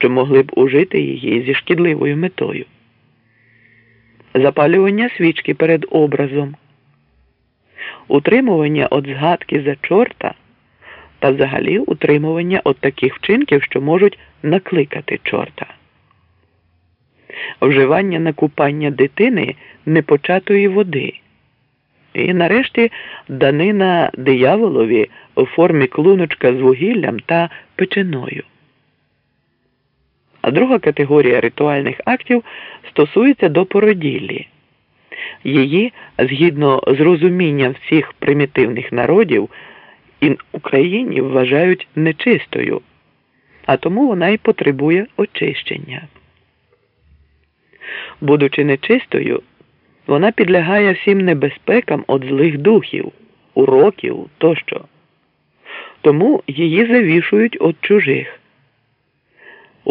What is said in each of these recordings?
що могли б ужити її зі шкідливою метою. Запалювання свічки перед образом, утримування від згадки за чорта та взагалі утримування від таких вчинків, що можуть накликати чорта, вживання на купання дитини непочатої води. І нарешті данина дияволові у формі клуночка з вугіллям та печеною. А друга категорія ритуальних актів стосується до породіллі. Її, згідно з розумінням всіх примітивних народів, і Україні вважають нечистою, а тому вона й потребує очищення. Будучи нечистою, вона підлягає всім небезпекам від злих духів, уроків тощо. Тому її завішують від чужих.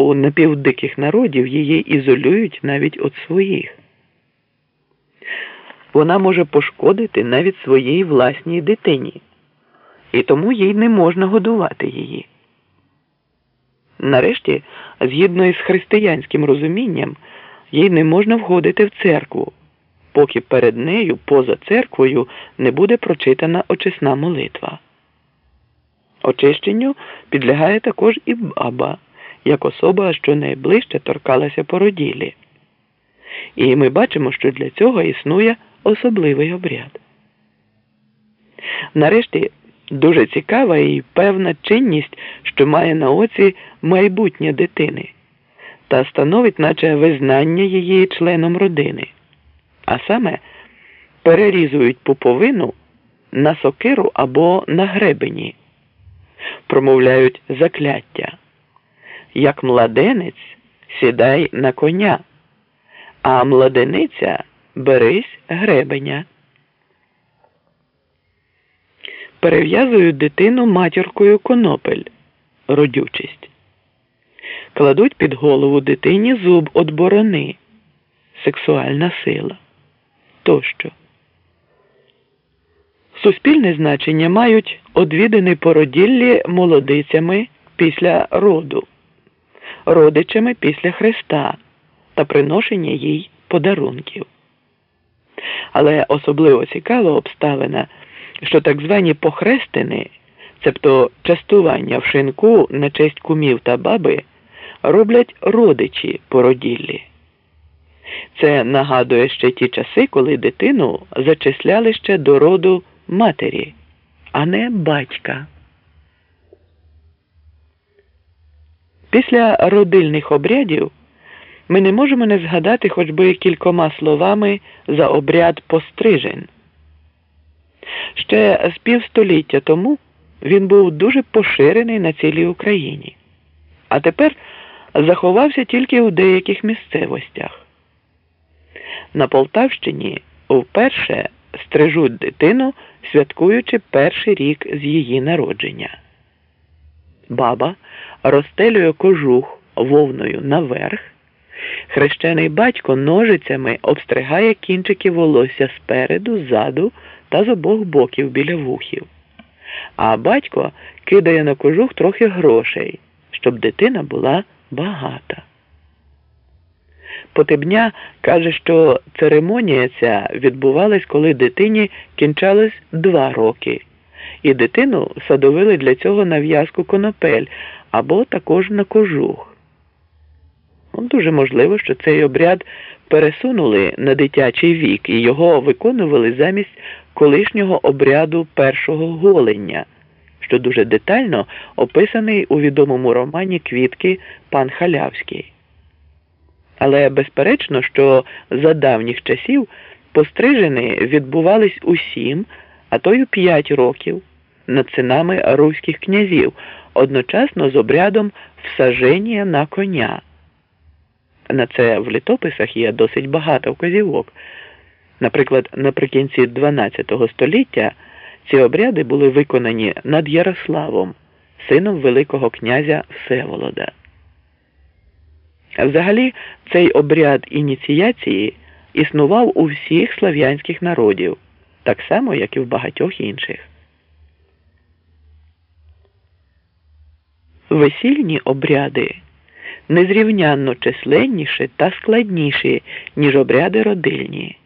У напівдиких народів її ізолюють навіть від своїх. Вона може пошкодити навіть своїй власній дитині, і тому їй не можна годувати її. Нарешті, згідно із християнським розумінням, їй не можна входити в церкву, поки перед нею, поза церквою, не буде прочитана очисна молитва. Очищенню підлягає також і баба як особа, що найближче торкалася породілі. І ми бачимо, що для цього існує особливий обряд. Нарешті дуже цікава і певна чинність, що має на оці майбутнє дитини, та становить, наче визнання її членом родини, а саме перерізують пуповину на сокиру або на гребені, промовляють закляття як младенець сідай на коня, а младениця берись гребеня. Перев'язують дитину матіркою конопель, родючість. Кладуть під голову дитині зуб от борони, сексуальна сила тощо. Суспільне значення мають одвідини породіллі молодицями після роду родичами після Христа та приношення їй подарунків. Але особливо цікава обставина, що так звані похрестини, цебто частування в шинку на честь кумів та баби, роблять родичі породіллі. Це нагадує ще ті часи, коли дитину зачисляли ще до роду матері, а не батька. Після родильних обрядів ми не можемо не згадати хоч би кількома словами за обряд пострижень. Ще з півстоліття тому він був дуже поширений на цілій Україні, а тепер заховався тільки у деяких місцевостях. На Полтавщині вперше стрижуть дитину, святкуючи перший рік з її народження. Баба розстелює кожух вовною наверх, хрещений батько ножицями обстригає кінчики волосся спереду, ззаду та з обох боків біля вухів. А батько кидає на кожух трохи грошей, щоб дитина була багата. Потебня каже, що церемонія ця відбувалась, коли дитині кінчалось два роки, і дитину садовили для цього на в'язку конопель або також на кожух. Ну, дуже можливо, що цей обряд пересунули на дитячий вік і його виконували замість колишнього обряду першого голення, що дуже детально описаний у відомому романі Квітки Пан Халявський. Але безперечно, що за давніх часів пострижені відбувались у сім, а то й у п'ять років над синами руських князів одночасно з обрядом всаження на коня. На це в літописах є досить багато вказівок. Наприклад, наприкінці XII століття ці обряди були виконані над Ярославом, сином Великого князя Всеволода. Взагалі, цей обряд ініціації існував у всіх слав'янських народів, так само, як і в багатьох інших. Весільні обряди незрівнянно численніші та складніші, ніж обряди родильні.